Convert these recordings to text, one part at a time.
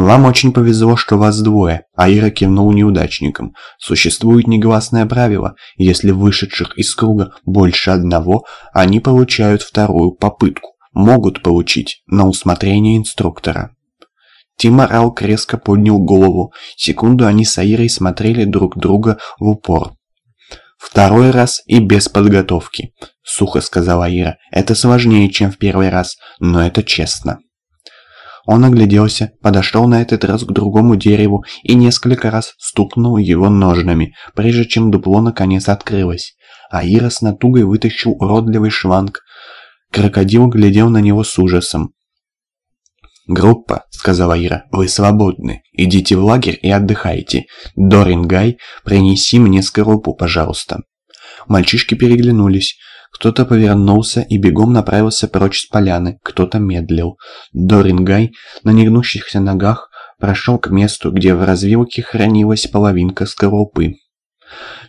«Вам очень повезло, что вас двое», – Аира кивнул неудачникам. «Существует негласное правило. Если вышедших из круга больше одного, они получают вторую попытку. Могут получить на усмотрение инструктора». Тимар Алк резко поднял голову. Секунду они с Аирой смотрели друг друга в упор. «Второй раз и без подготовки», — сухо сказала Аира. «Это сложнее, чем в первый раз, но это честно». Он огляделся, подошел на этот раз к другому дереву и несколько раз стукнул его ножнами, прежде чем дупло наконец открылось. Аира с натугой вытащил уродливый шланг. Крокодил глядел на него с ужасом. «Группа», — сказала Ира, — «вы свободны. Идите в лагерь и отдыхайте. Дорингай, принеси мне скорлупу, пожалуйста». Мальчишки переглянулись. Кто-то повернулся и бегом направился прочь с поляны, кто-то медлил. Дорингай на негнущихся ногах прошел к месту, где в развилке хранилась половинка скорлупы.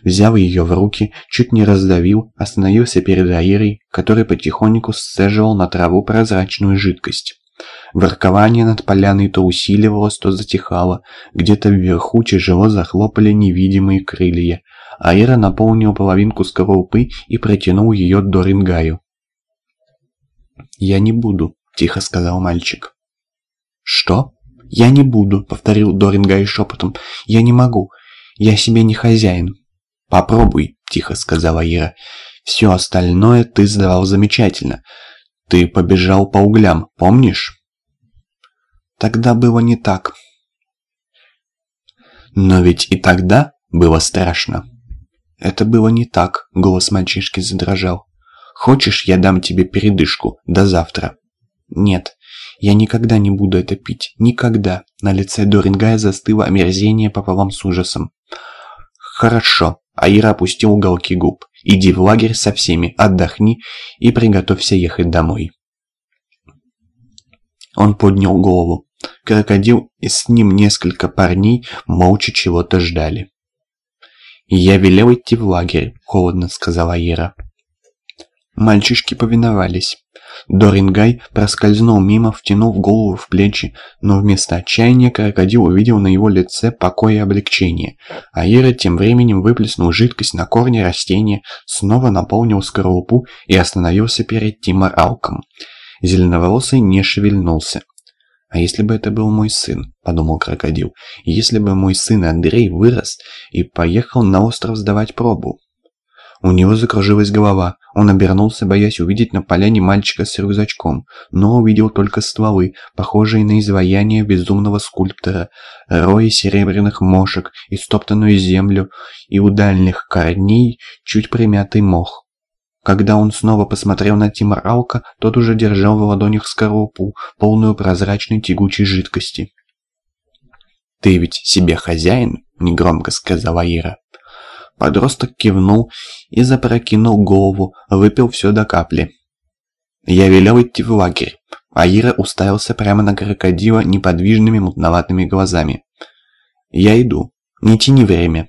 Взяв ее в руки, чуть не раздавил, остановился перед Аирой, который потихоньку сцеживал на траву прозрачную жидкость. Воркование над поляной то усиливалось, то затихало. Где-то вверху тяжело захлопали невидимые крылья. Аира наполнил половинку скорлупы и протянул ее Дорингаю. «Я не буду», — тихо сказал мальчик. «Что?» «Я не буду», — повторил Дорингай шепотом. «Я не могу. Я себе не хозяин». «Попробуй», — тихо сказала Ира. «Все остальное ты сдавал замечательно. Ты побежал по углям, помнишь?» «Тогда было не так». «Но ведь и тогда было страшно». «Это было не так», — голос мальчишки задрожал. «Хочешь, я дам тебе передышку до завтра?» «Нет, я никогда не буду это пить. Никогда!» На лице Дорингая застыло омерзение пополам с ужасом. «Хорошо», — Аира опустил уголки губ. «Иди в лагерь со всеми, отдохни и приготовься ехать домой». Он поднял голову. Крокодил и с ним несколько парней молча чего-то ждали. «Я велел идти в лагерь», — холодно сказала Ира. Мальчишки повиновались. Дорингай проскользнул мимо, втянув голову в плечи, но вместо отчаяния крокодил увидел на его лице покой и облегчение. А Ира тем временем выплеснул жидкость на корни растения, снова наполнил скорлупу и остановился перед Тимор Алком. Зеленоволосый не шевельнулся. «А если бы это был мой сын?» – подумал крокодил. «Если бы мой сын Андрей вырос и поехал на остров сдавать пробу?» У него закружилась голова. Он обернулся, боясь увидеть на поляне мальчика с рюкзачком, но увидел только стволы, похожие на изваяние безумного скульптора, рои серебряных мошек, истоптанную землю и у дальних корней чуть примятый мох. Когда он снова посмотрел на Алка, тот уже держал в ладонях скорлупу, полную прозрачной тягучей жидкости. «Ты ведь себе хозяин?» – негромко сказала Ира. Подросток кивнул и запрокинул голову, выпил все до капли. Я велел идти в лагерь. Аира уставился прямо на крокодила неподвижными мутноватыми глазами. «Я иду. Не тяни время».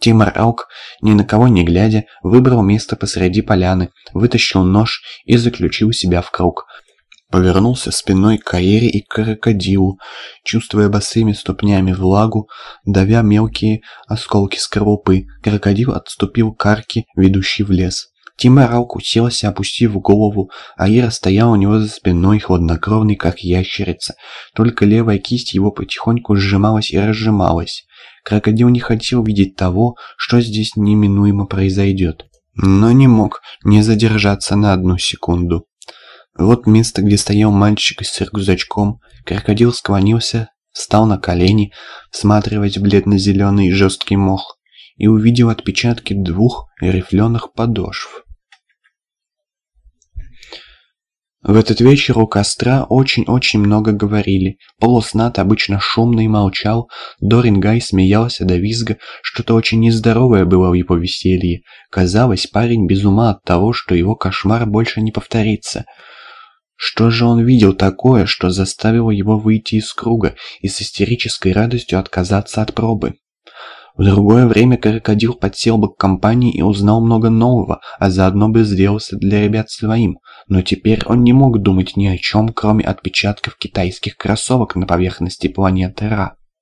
Тимор Алк, ни на кого не глядя, выбрал место посреди поляны, вытащил нож и заключил себя в круг. Повернулся спиной к Каире и крокодилу, чувствуя босыми ступнями влагу, давя мелкие осколки скорлупы. Крокодил отступил к арке, ведущей в лес. Тимор Алк уселся, опустив голову, а Ира стояла у него за спиной, хладнокровный, как ящерица. Только левая кисть его потихоньку сжималась и разжималась. Крокодил не хотел видеть того, что здесь неминуемо произойдет, но не мог не задержаться на одну секунду. Вот место, где стоял мальчик с рюкзачком. Крокодил склонился, встал на колени, всматриваясь в бледно-зеленый жесткий мох, и увидел отпечатки двух рифленых подошв. В этот вечер у костра очень-очень много говорили. Полуснат обычно шумно и молчал. Дорин Гай смеялся до визга. Что-то очень нездоровое было в его веселье. Казалось, парень без ума от того, что его кошмар больше не повторится. Что же он видел такое, что заставило его выйти из круга и с истерической радостью отказаться от пробы? В другое время крокодил подсел бы к компании и узнал много нового, а заодно бы сделался для ребят своим. Но теперь он не мог думать ни о чем, кроме отпечатков китайских кроссовок на поверхности планеты Ра.